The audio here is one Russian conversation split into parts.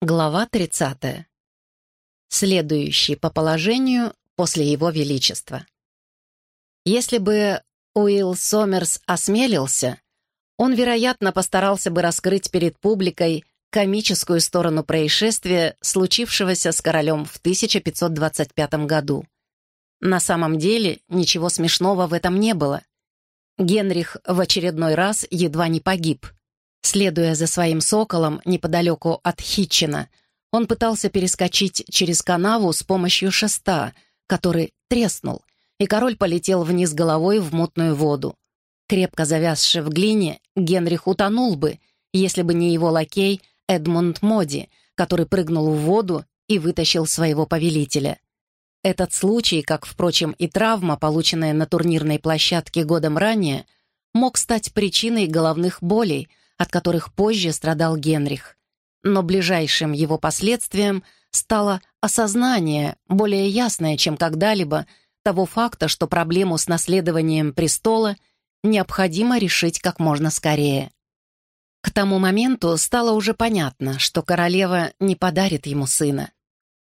Глава 30. Следующий по положению после Его Величества. Если бы Уилл Сомерс осмелился, он, вероятно, постарался бы раскрыть перед публикой комическую сторону происшествия, случившегося с королем в 1525 году. На самом деле ничего смешного в этом не было. Генрих в очередной раз едва не погиб — Следуя за своим соколом неподалеку от Хитчина, он пытался перескочить через канаву с помощью шеста, который треснул, и король полетел вниз головой в мутную воду. Крепко завязший в глине, Генрих утонул бы, если бы не его лакей Эдмунд Моди, который прыгнул в воду и вытащил своего повелителя. Этот случай, как, впрочем, и травма, полученная на турнирной площадке годом ранее, мог стать причиной головных болей, от которых позже страдал Генрих. Но ближайшим его последствием стало осознание, более ясное, чем когда-либо, того факта, что проблему с наследованием престола необходимо решить как можно скорее. К тому моменту стало уже понятно, что королева не подарит ему сына.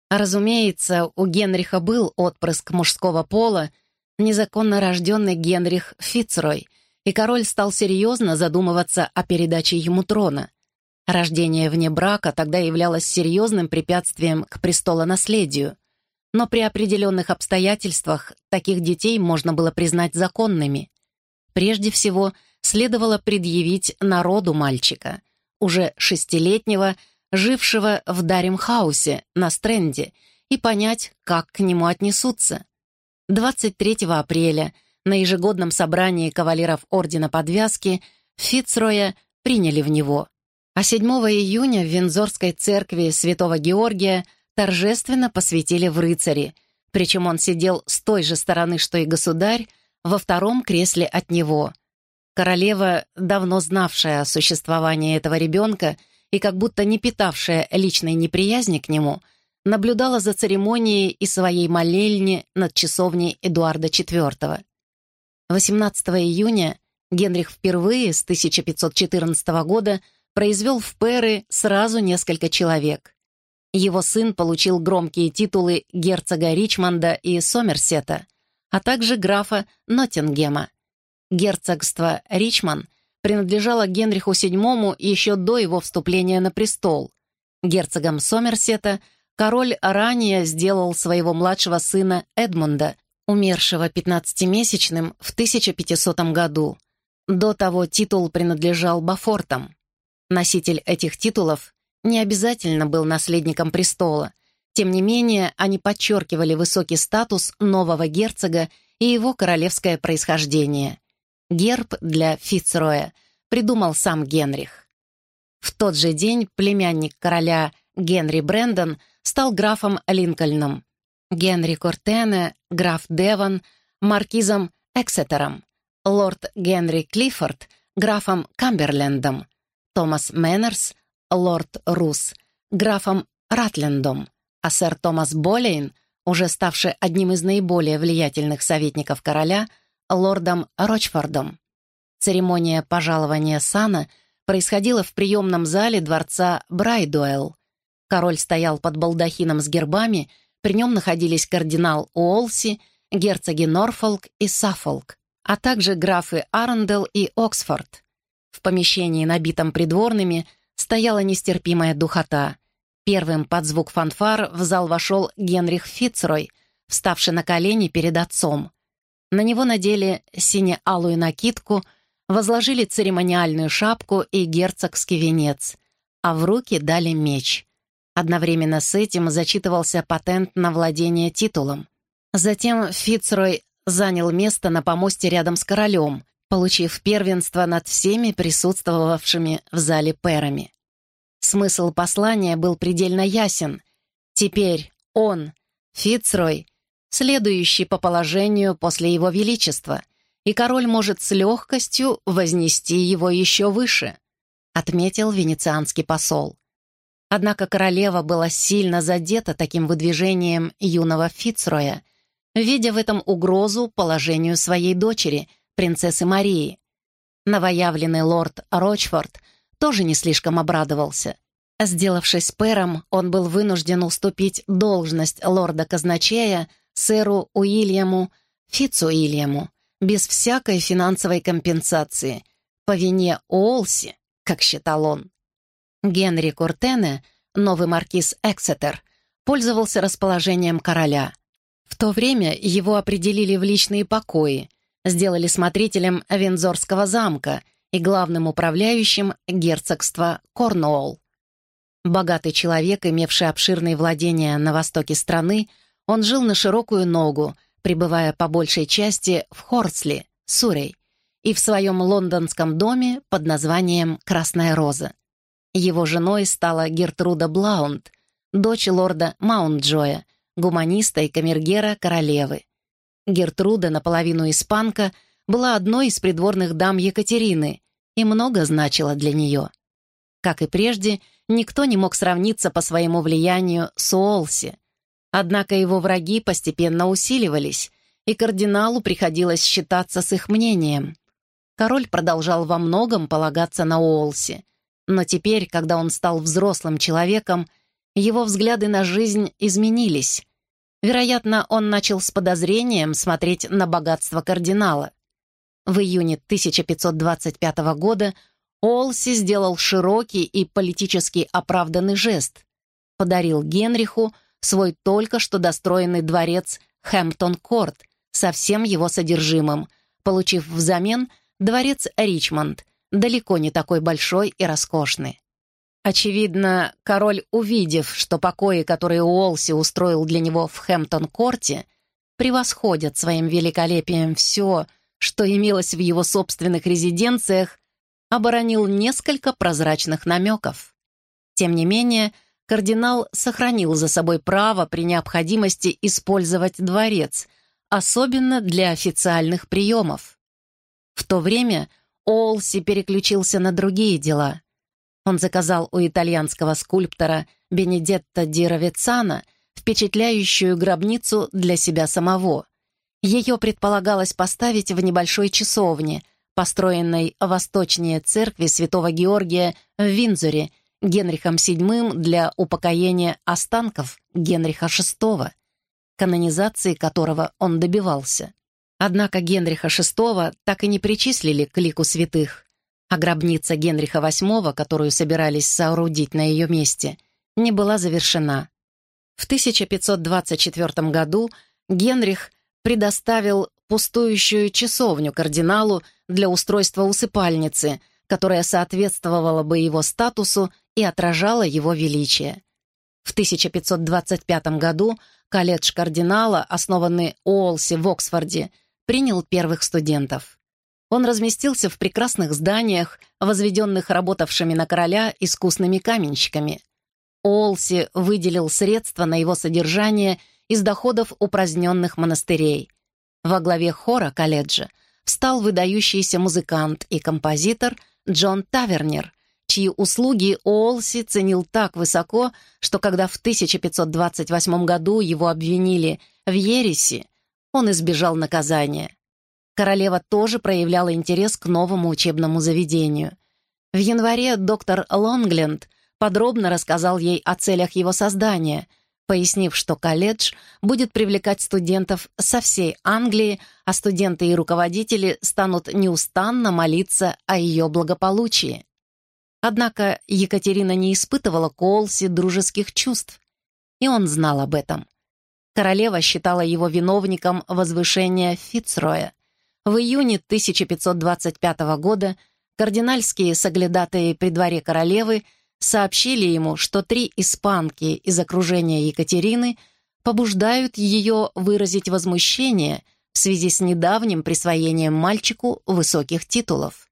Разумеется, у Генриха был отпрыск мужского пола, незаконно рожденный Генрих Фицрой, и король стал серьезно задумываться о передаче ему трона. Рождение вне брака тогда являлось серьезным препятствием к престолонаследию, но при определенных обстоятельствах таких детей можно было признать законными. Прежде всего, следовало предъявить народу мальчика, уже шестилетнего, жившего в Даримхаусе на Стренде, и понять, как к нему отнесутся. 23 апреля – на ежегодном собрании кавалеров Ордена Подвязки Фицроя приняли в него, а 7 июня в Вензорской церкви Святого Георгия торжественно посвятили в рыцари, причем он сидел с той же стороны, что и государь, во втором кресле от него. Королева, давно знавшая о существовании этого ребенка и как будто не питавшая личной неприязни к нему, наблюдала за церемонией и своей молельни над часовней Эдуарда IV. 18 июня Генрих впервые с 1514 года произвел в Перы сразу несколько человек. Его сын получил громкие титулы герцога Ричмонда и Сомерсета, а также графа Ноттингема. Герцогство Ричмонд принадлежало Генриху VII еще до его вступления на престол. Герцогом Сомерсета король ранее сделал своего младшего сына Эдмунда, умершего 15-месячным в 1500 году. До того титул принадлежал Бафортам. Носитель этих титулов не обязательно был наследником престола, тем не менее они подчеркивали высокий статус нового герцога и его королевское происхождение. Герб для Фицроя придумал сам Генрих. В тот же день племянник короля Генри Брэндон стал графом Линкольном, Генри Кортене, граф Девон, маркизом Эксетером, лорд Генри Клиффорд, графом Камберлендом, Томас Мэннерс, лорд Рус, графом Ратлендом, а сэр Томас Болейн, уже ставший одним из наиболее влиятельных советников короля, лордом Рочфордом. Церемония пожалования сана происходила в приемном зале дворца Брайдуэлл. Король стоял под балдахином с гербами — при нем находились кардинал Уолси, герцоги Норфолк и Саффолк, а также графы Арндел и Оксфорд. В помещении, набитом придворными, стояла нестерпимая духота. Первым под звук фанфар в зал вошел Генрих Фицрой, вставший на колени перед отцом. На него надели сине-алую накидку, возложили церемониальную шапку и герцогский венец, а в руки дали меч. Одновременно с этим зачитывался патент на владение титулом. Затем Фицрой занял место на помосте рядом с королем, получив первенство над всеми присутствовавшими в зале перами. Смысл послания был предельно ясен. Теперь он, Фицрой, следующий по положению после его величества, и король может с легкостью вознести его еще выше, отметил венецианский посол. Однако королева была сильно задета таким выдвижением юного Фицроя, видя в этом угрозу положению своей дочери, принцессы Марии. Новоявленный лорд Рочфорд тоже не слишком обрадовался. Сделавшись пэром, он был вынужден уступить должность лорда-казначея сэру Уильяму Фицуильяму без всякой финансовой компенсации по вине Олси, как считал он. Генри Куртене, новый маркиз Эксетер, пользовался расположением короля. В то время его определили в личные покои, сделали смотрителем Виндзорского замка и главным управляющим герцогства Корнуолл. Богатый человек, имевший обширные владения на востоке страны, он жил на широкую ногу, пребывая по большей части в Хорсли, Сурей, и в своем лондонском доме под названием «Красная роза». Его женой стала Гертруда Блаунд, дочь лорда Маунтджоя, гуманиста и камергера королевы. Гертруда, наполовину испанка, была одной из придворных дам Екатерины и много значила для нее. Как и прежде, никто не мог сравниться по своему влиянию с Уолси. Однако его враги постепенно усиливались, и кардиналу приходилось считаться с их мнением. Король продолжал во многом полагаться на Уолси, но теперь, когда он стал взрослым человеком, его взгляды на жизнь изменились. Вероятно, он начал с подозрением смотреть на богатство кардинала. В июне 1525 года Олси сделал широкий и политически оправданный жест. Подарил Генриху свой только что достроенный дворец Хэмптон-Корт со всем его содержимым, получив взамен дворец Ричмонд, далеко не такой большой и роскошный. Очевидно, король, увидев, что покои, которые Уолси устроил для него в Хэмптон-Корте, превосходят своим великолепием все, что имелось в его собственных резиденциях, оборонил несколько прозрачных намеков. Тем не менее, кардинал сохранил за собой право при необходимости использовать дворец, особенно для официальных приемов. В то время Олси переключился на другие дела. Он заказал у итальянского скульптора Бенедетто ди Равицана впечатляющую гробницу для себя самого. Ее предполагалось поставить в небольшой часовне — построенной восточнее церкви святого Георгия в Виндзоре Генрихом VII для упокоения останков Генриха VI, канонизации которого он добивался. Однако Генриха VI так и не причислили к лику святых, а гробница Генриха VIII, которую собирались соорудить на ее месте, не была завершена. В 1524 году Генрих предоставил пустующую часовню кардиналу для устройства усыпальницы, которая соответствовала бы его статусу и отражала его величие. В 1525 году колледж кардинала, основанный Уолси в Оксфорде, принял первых студентов. Он разместился в прекрасных зданиях, возведенных работавшими на короля искусными каменщиками. Уолси выделил средства на его содержание из доходов упраздненных монастырей. Во главе хора колледжа встал выдающийся музыкант и композитор Джон Тавернер, чьи услуги Олси ценил так высоко, что когда в 1528 году его обвинили в ереси, он избежал наказания. Королева тоже проявляла интерес к новому учебному заведению. В январе доктор Лонгленд подробно рассказал ей о целях его создания, пояснив, что колледж будет привлекать студентов со всей Англии, а студенты и руководители станут неустанно молиться о ее благополучии. Однако Екатерина не испытывала к Олси дружеских чувств, и он знал об этом. Королева считала его виновником возвышения Фицроя. В июне 1525 года кардинальские соглядатые при дворе королевы – сообщили ему, что три испанки из окружения Екатерины побуждают ее выразить возмущение в связи с недавним присвоением мальчику высоких титулов.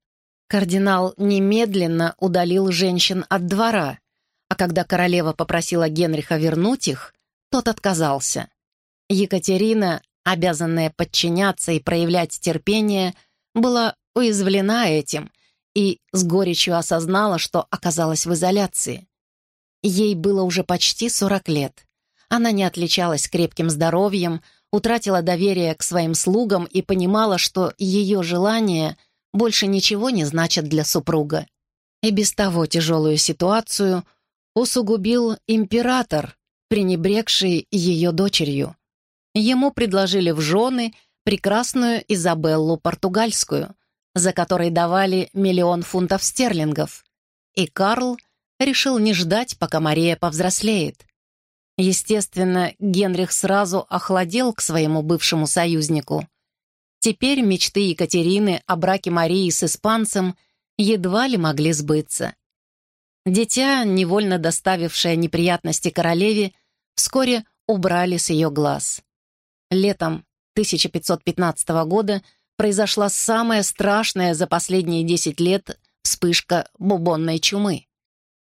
Кардинал немедленно удалил женщин от двора, а когда королева попросила Генриха вернуть их, тот отказался. Екатерина, обязанная подчиняться и проявлять терпение, была уязвлена этим и с горечью осознала, что оказалась в изоляции. Ей было уже почти 40 лет. Она не отличалась крепким здоровьем, утратила доверие к своим слугам и понимала, что ее желания больше ничего не значат для супруга. И без того тяжелую ситуацию усугубил император, пренебрегший ее дочерью. Ему предложили в жены прекрасную Изабеллу Португальскую, за которой давали миллион фунтов стерлингов, и Карл решил не ждать, пока Мария повзрослеет. Естественно, Генрих сразу охладел к своему бывшему союзнику. Теперь мечты Екатерины о браке Марии с испанцем едва ли могли сбыться. Дитя, невольно доставившее неприятности королеве, вскоре убрали с ее глаз. Летом 1515 года произошла самая страшная за последние 10 лет вспышка бубонной чумы.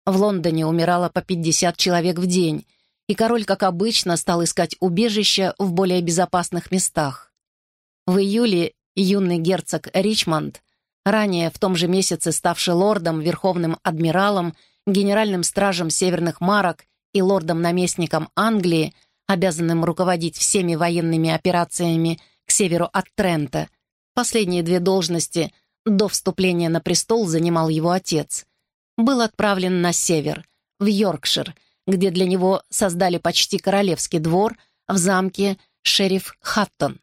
В Лондоне умирало по 50 человек в день, и король, как обычно, стал искать убежища в более безопасных местах. В июле юный герцог Ричмонд, ранее в том же месяце ставший лордом, верховным адмиралом, генеральным стражем северных марок и лордом-наместником Англии, обязанным руководить всеми военными операциями к северу от Трента. Последние две должности до вступления на престол занимал его отец. Был отправлен на север, в Йоркшир, где для него создали почти королевский двор в замке шериф Хаттон.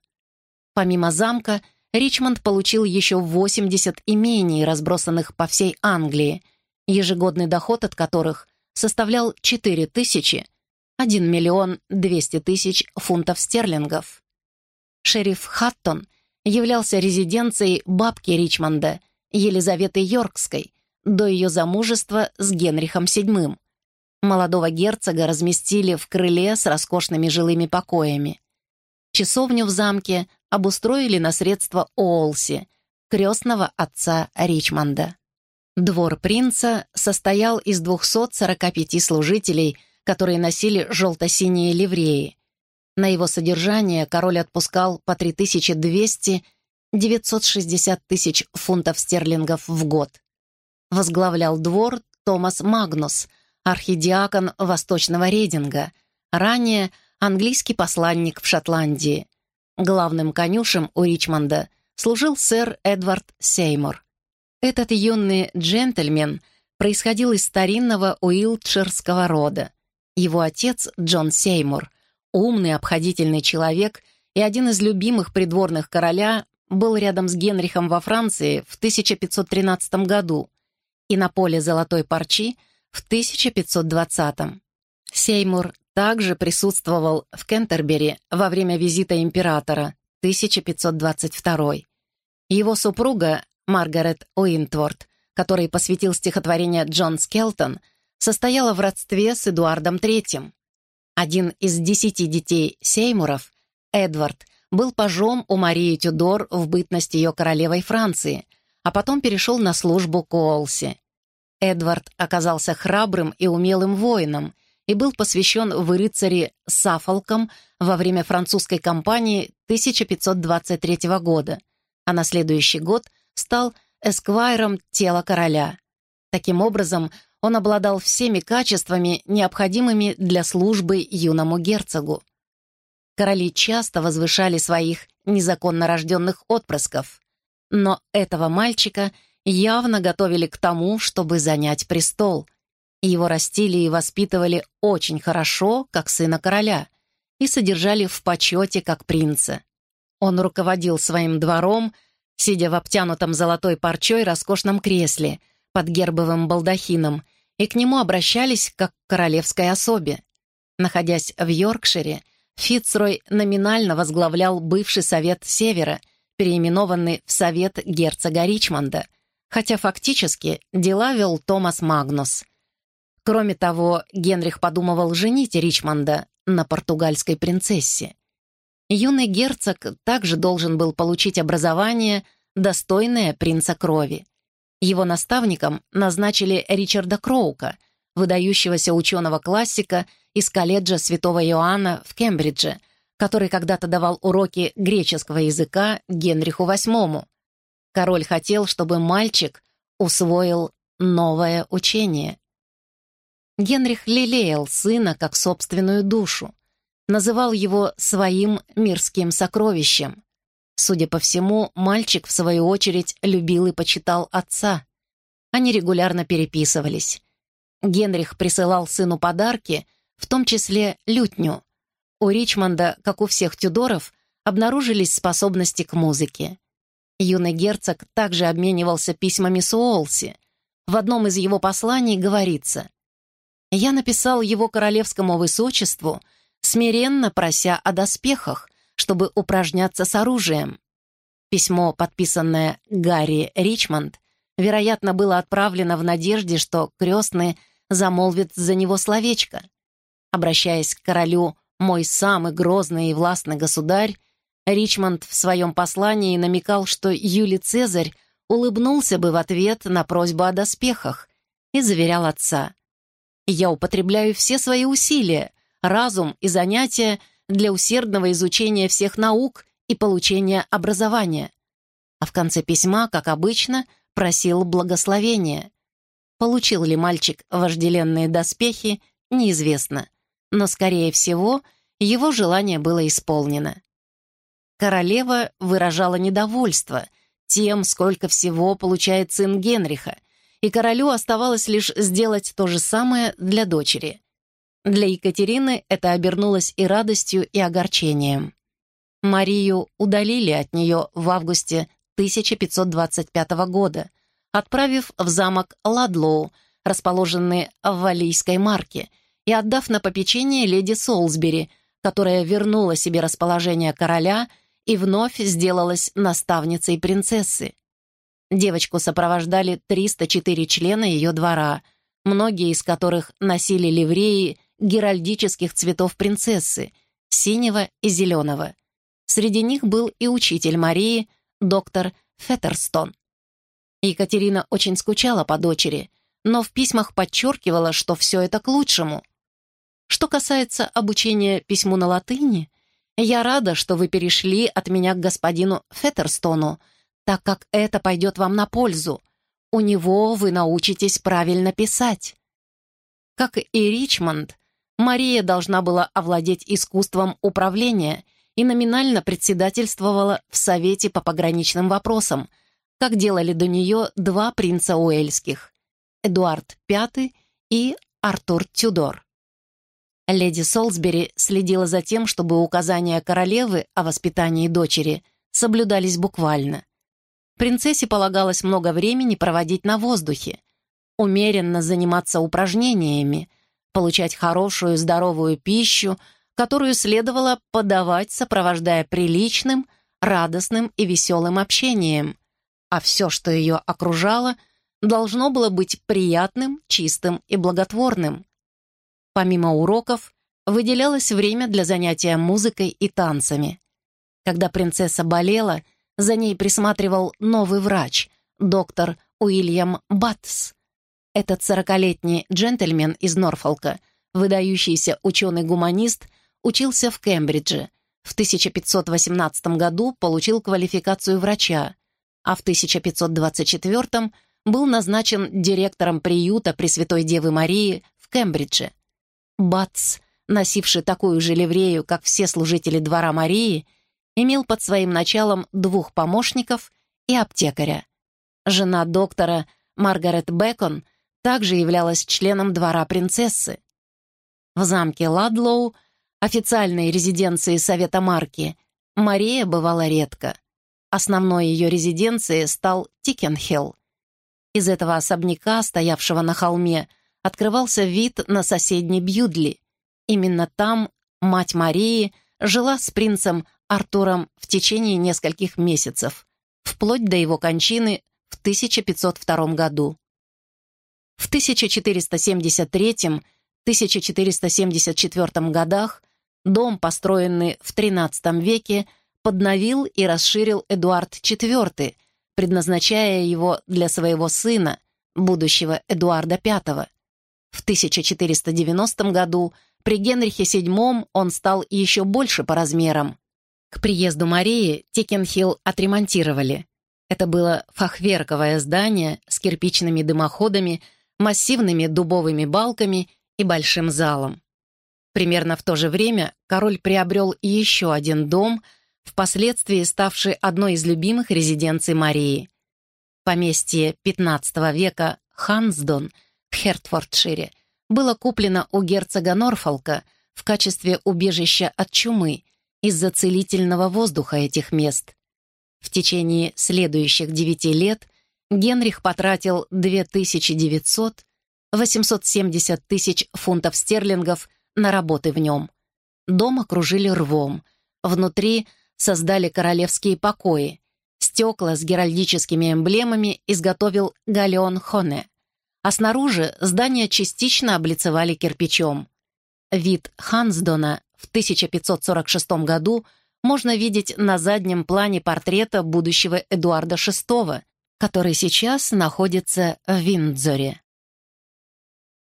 Помимо замка, Ричмонд получил еще 80 имений, разбросанных по всей Англии, ежегодный доход от которых составлял 4 тысячи, 1 миллион 200 тысяч фунтов стерлингов. Шериф Хаттон являлся резиденцией бабки Ричмонда, Елизаветы Йоркской, до ее замужества с Генрихом VII. Молодого герцога разместили в крыле с роскошными жилыми покоями. Часовню в замке обустроили на средства Олси, крестного отца Ричмонда. Двор принца состоял из 245 служителей, которые носили желто-синие ливреи. На его содержание король отпускал по 3200 960 тысяч фунтов стерлингов в год. Возглавлял двор Томас Магнус, архидиакон Восточного Рейдинга, ранее английский посланник в Шотландии. Главным конюшем у Ричмонда служил сэр Эдвард Сеймур. Этот юный джентльмен происходил из старинного уилтширского рода. Его отец, Джон Сеймур, умный, обходительный человек и один из любимых придворных короля, был рядом с Генрихом во Франции в 1513 году и на поле Золотой Парчи в 1520. Сеймур также присутствовал в Кентербери во время визита императора 1522. Его супруга Маргарет Уинтворд, которой посвятил стихотворение Джон Скелтон, состояла в родстве с Эдуардом III. Один из десяти детей Сеймуров, Эдвард, был пажом у Марии Тюдор в бытность ее королевой Франции, а потом перешел на службу к Уолси. Эдвард оказался храбрым и умелым воином и был посвящен в рыцари Сафолкам во время французской кампании 1523 года, а на следующий год стал эсквайром тела короля. Таким образом, он обладал всеми качествами, необходимыми для службы юному герцогу. Короли часто возвышали своих незаконно рожденных отпрысков, но этого мальчика явно готовили к тому, чтобы занять престол — его растили и воспитывали очень хорошо, как сына короля, и содержали в почете, как принца. Он руководил своим двором, сидя в обтянутом золотой парчой роскошном кресле под гербовым балдахином, и к нему обращались как к королевской особе. Находясь в Йоркшире, Фицрой номинально возглавлял бывший Совет Севера, переименованный в Совет герцога Ричмонда, хотя фактически дела вел Томас Магнус — Кроме того, Генрих подумывал женить Ричмонда на португальской принцессе. Юный герцог также должен был получить образование, достойное принца крови. Его наставником назначили Ричарда Кроука, выдающегося ученого-классика из колледжа Святого Иоанна в Кембридже, который когда-то давал уроки греческого языка Генриху VIII. Король хотел, чтобы мальчик усвоил новое учение. Генрих лелеял сына как собственную душу, называл его своим мирским сокровищем. Судя по всему, мальчик, в свою очередь, любил и почитал отца. Они регулярно переписывались. Генрих присылал сыну подарки, в том числе лютню. У Ричмонда, как у всех Тюдоров, обнаружились способности к музыке. Юный герцог также обменивался письмами с Уолси. В одном из его посланий говорится «Я написал его королевскому высочеству, смиренно прося о доспехах, чтобы упражняться с оружием. Письмо, подписанное Гарри Ричмонд, вероятно, было отправлено в надежде, что крестный замолвит за него словечко. Обращаясь к королю «мой самый грозный и властный государь», Ричмонд в своем послании намекал, что Юлий Цезарь улыбнулся бы в ответ на просьбу о доспехах и заверял отца. «Я употребляю все свои усилия, разум и занятия для усердного изучения всех наук и получения образования». А в конце письма, как обычно, просил благословения. Получил ли мальчик вожделенные доспехи, неизвестно, но, скорее всего, его желание было исполнено. Королева выражала недовольство тем, сколько всего получает сын Генриха, и королю оставалось лишь сделать то же самое для дочери. Для Екатерины это обернулось и радостью, и огорчением. Марию удалили от нее в августе 1525 года, отправив в замок Ладлоу, расположенный в Валийской марке, и отдав на попечение леди Солсбери, которая вернула себе расположение короля – и вновь сделалась наставницей принцессы. Девочку сопровождали 304 члена ее двора, многие из которых носили ливреи геральдических цветов принцессы, синего и зеленого. Среди них был и учитель Марии, доктор Феттерстон. Екатерина очень скучала по дочери, но в письмах подчеркивала, что все это к лучшему. Что касается обучения письму на латыни, я рада, что вы перешли от меня к господину Феттерстону, так как это пойдет вам на пользу. У него вы научитесь правильно писать». Как и Ричмонд, Мария должна была овладеть искусством управления и номинально председательствовала в Совете по пограничным вопросам, как делали до нее два принца Уэльских — Эдуард V и Артур Тюдор. Леди Солсбери следила за тем, чтобы указания королевы о воспитании дочери соблюдались буквально. Принцессе полагалось много времени проводить на воздухе, умеренно заниматься упражнениями, получать хорошую здоровую пищу, которую следовало подавать, сопровождая приличным, радостным и веселым общением, а все, что ее окружало, должно было быть приятным, чистым и благотворным. Помимо уроков, выделялось время для занятия музыкой и танцами. Когда принцесса болела, за ней присматривал новый врач, доктор Уильям Баттс. Этот сорокалетний джентльмен из Норфолка, выдающийся ученый-гуманист, учился в Кембридже. В 1518 году получил квалификацию врача, а в 1524 был назначен директором приюта Пресвятой Девы Марии в Кембридже. Бац, носивший такую же ливрею, как все служители двора Марии, имел под своим началом двух помощников и аптекаря. Жена доктора Маргарет Бекон также являлась членом двора принцессы. В замке Ладлоу, официальной резиденции Совета Марки, Мария бывала редко. Основной ее резиденцией стал Тикенхилл. Из этого особняка, стоявшего на холме, открывался вид на соседний Бьюдли. Именно там мать Марии жила с принцем Артуром в течение нескольких месяцев, вплоть до его кончины в 1502 году. В 1473-1474 годах дом, построенный в XIII веке, подновил и расширил Эдуард IV, предназначая его для своего сына, будущего Эдуарда V. В 1490 году при Генрихе VII он стал еще больше по размерам. К приезду Марии Тикенхилл отремонтировали. Это было фахверковое здание с кирпичными дымоходами, массивными дубовыми балками и большим залом. Примерно в то же время король приобрел еще один дом, впоследствии ставший одной из любимых резиденций Марии. Поместье XV века Хансдон – в Хертфордшире было куплено у герцога Норфолка в качестве убежища от чумы из-за целительного воздуха этих мест. В течение следующих девяти лет Генрих потратил 2900 870 тысяч фунтов стерлингов на работы в нем. Дом окружили рвом. Внутри создали королевские покои. Стекла с геральдическими эмблемами изготовил Галеон Хоне. А снаружи здание частично облицевали кирпичом. Вид Хансдона в 1546 году можно видеть на заднем плане портрета будущего Эдуарда VI, который сейчас находится в Виндзоре.